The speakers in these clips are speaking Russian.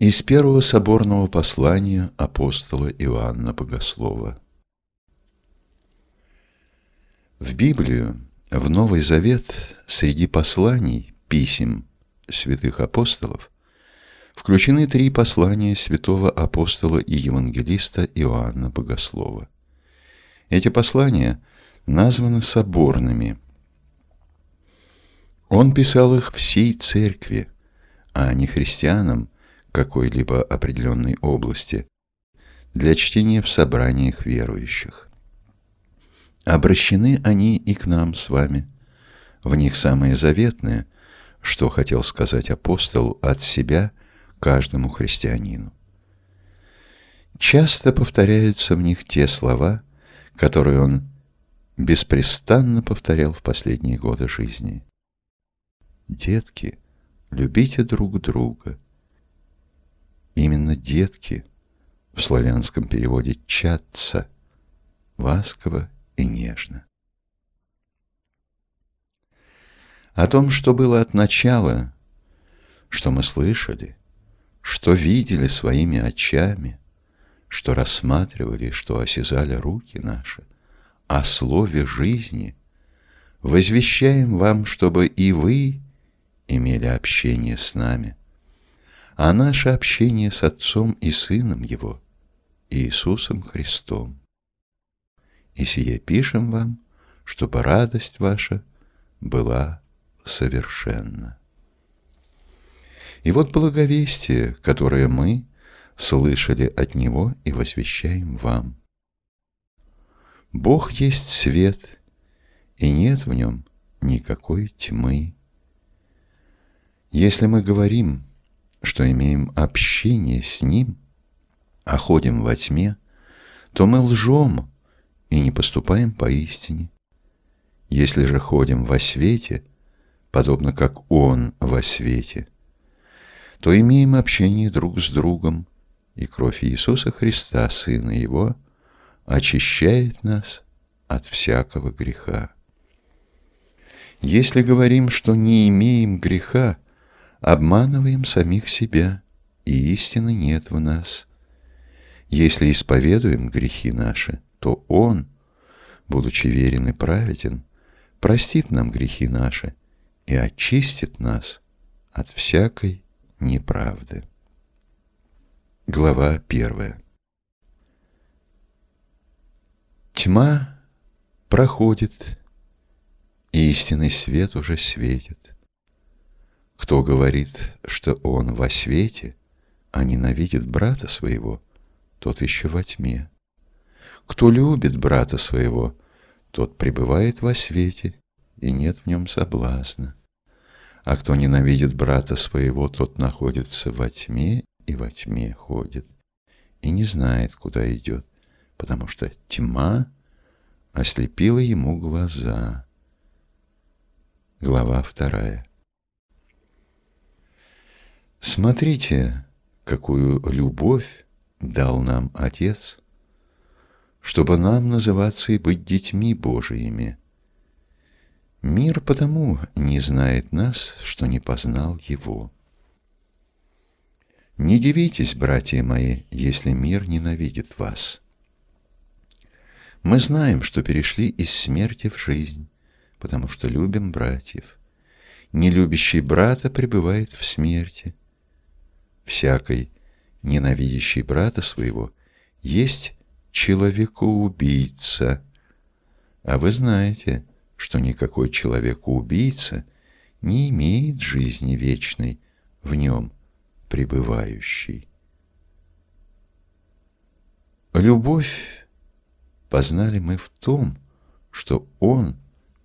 Из первого соборного послания апостола Иоанна Богослова. В Библию, в Новый Завет, среди посланий, писем святых апостолов, включены три послания святого апостола и евангелиста Иоанна Богослова. Эти послания названы соборными. Он писал их всей церкви, а не христианам – какой-либо определенной области для чтения в собраниях верующих. Обращены они и к нам с вами. В них самое заветное, что хотел сказать апостол от себя каждому христианину. Часто повторяются в них те слова, которые он беспрестанно повторял в последние годы жизни. «Детки, любите друг друга, Именно детки в славянском переводе «чатца» ласково и нежно. О том, что было от начала, что мы слышали, что видели своими очами, что рассматривали, что осязали руки наши, о слове жизни, возвещаем вам, чтобы и вы имели общение с нами, а наше общение с Отцом и Сыном Его, Иисусом Христом. И сие пишем вам, чтобы радость ваша была совершенна. И вот благовестие, которое мы слышали от Него и возвещаем вам. Бог есть свет, и нет в нем никакой тьмы. Если мы говорим, что имеем общение с Ним, а ходим во тьме, то мы лжем и не поступаем поистине. Если же ходим во свете, подобно как Он во свете, то имеем общение друг с другом, и кровь Иисуса Христа, Сына Его, очищает нас от всякого греха. Если говорим, что не имеем греха, обманываем самих себя, и истины нет в нас. Если исповедуем грехи наши, то Он, будучи верен и праведен, простит нам грехи наши и очистит нас от всякой неправды. Глава первая. Тьма проходит, и истинный свет уже светит. Кто говорит, что он во свете, а ненавидит брата своего, тот еще во тьме. Кто любит брата своего, тот пребывает во свете, и нет в нем соблазна. А кто ненавидит брата своего, тот находится во тьме и во тьме ходит, и не знает, куда идет, потому что тьма ослепила ему глаза. Глава вторая. Смотрите, какую любовь дал нам Отец, чтобы нам называться и быть детьми Божиими. Мир потому не знает нас, что не познал Его. Не дивитесь, братья мои, если мир ненавидит вас. Мы знаем, что перешли из смерти в жизнь, потому что любим братьев. Нелюбящий брата пребывает в смерти – всякой, ненавидящий брата своего, есть человекоубийца. А вы знаете, что никакой человекоубийца не имеет жизни вечной в нем пребывающей. Любовь познали мы в том, что Он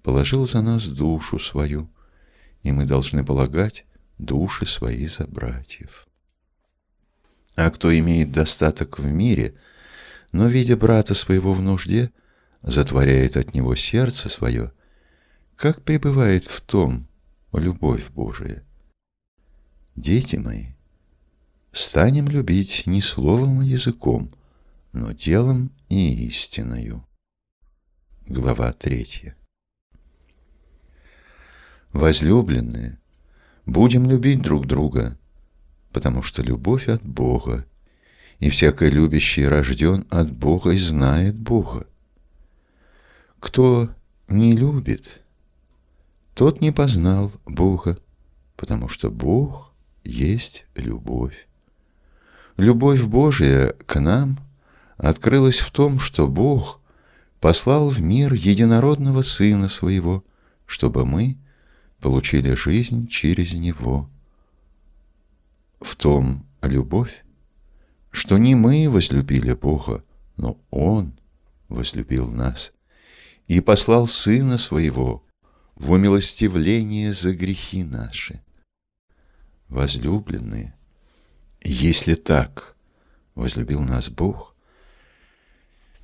положил за нас душу свою, и мы должны полагать души свои за братьев. А кто имеет достаток в мире, но, видя брата своего в нужде, затворяет от него сердце свое, как пребывает в том любовь Божия? Дети мои, станем любить не словом и языком, но делом и истиною. Глава третья. Возлюбленные, будем любить друг друга, потому что любовь от Бога, и всякий любящий рожден от Бога и знает Бога. Кто не любит, тот не познал Бога, потому что Бог есть любовь. Любовь Божия к нам открылась в том, что Бог послал в мир единородного Сына Своего, чтобы мы получили жизнь через Него. В том любовь, что не мы возлюбили Бога, но Он возлюбил нас и послал Сына Своего в умилостивление за грехи наши. Возлюбленные, если так возлюбил нас Бог,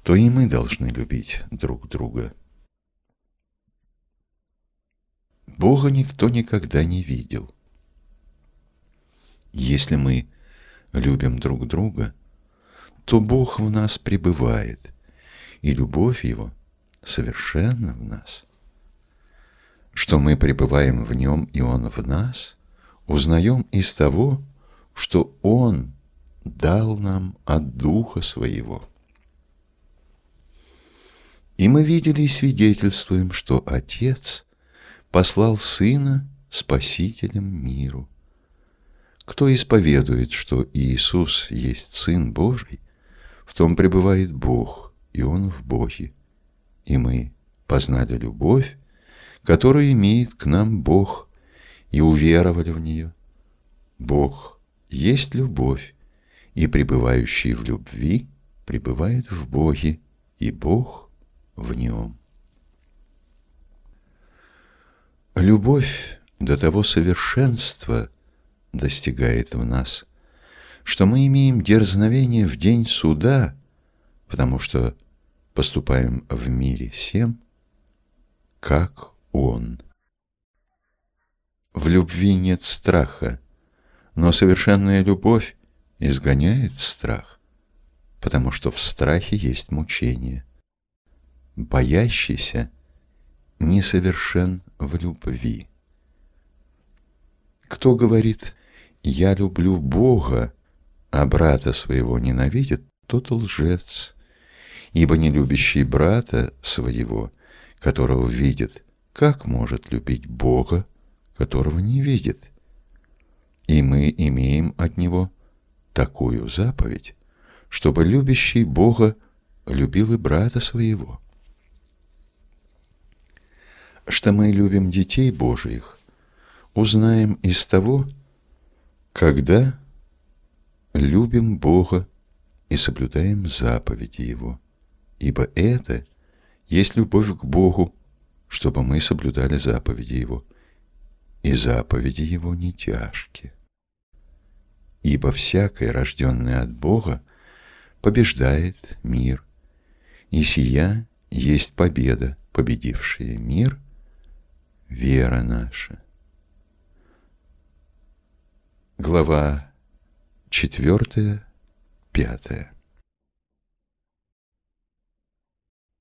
то и мы должны любить друг друга. Бога никто никогда не видел. Если мы любим друг друга, то Бог в нас пребывает, и любовь Его совершенно в нас. Что мы пребываем в Нем, и Он в нас, узнаем из того, что Он дал нам от Духа Своего. И мы видели и свидетельствуем, что Отец послал Сына Спасителем миру. Кто исповедует, что Иисус есть Сын Божий, в том пребывает Бог, и Он в Боге. И мы познали любовь, которую имеет к нам Бог, и уверовали в нее. Бог есть любовь, и пребывающий в любви пребывает в Боге, и Бог в нем. Любовь до того совершенства достигает в нас, что мы имеем дерзновение в день суда, потому что поступаем в мире всем, как Он. В любви нет страха, но совершенная любовь изгоняет страх, потому что в страхе есть мучение. Боящийся несовершен в любви. Кто говорит «я люблю Бога», а брата своего ненавидит, тот лжец, ибо не любящий брата своего, которого видит, как может любить Бога, которого не видит? И мы имеем от Него такую заповедь, чтобы любящий Бога любил и брата своего. Что мы любим детей Божиих, узнаем из того, когда любим Бога и соблюдаем заповеди Его, ибо это есть любовь к Богу, чтобы мы соблюдали заповеди Его, и заповеди Его не тяжкие. Ибо всякое, рожденное от Бога, побеждает мир, и сия есть победа, победившая мир, вера наша. Глава четвертая, пятая.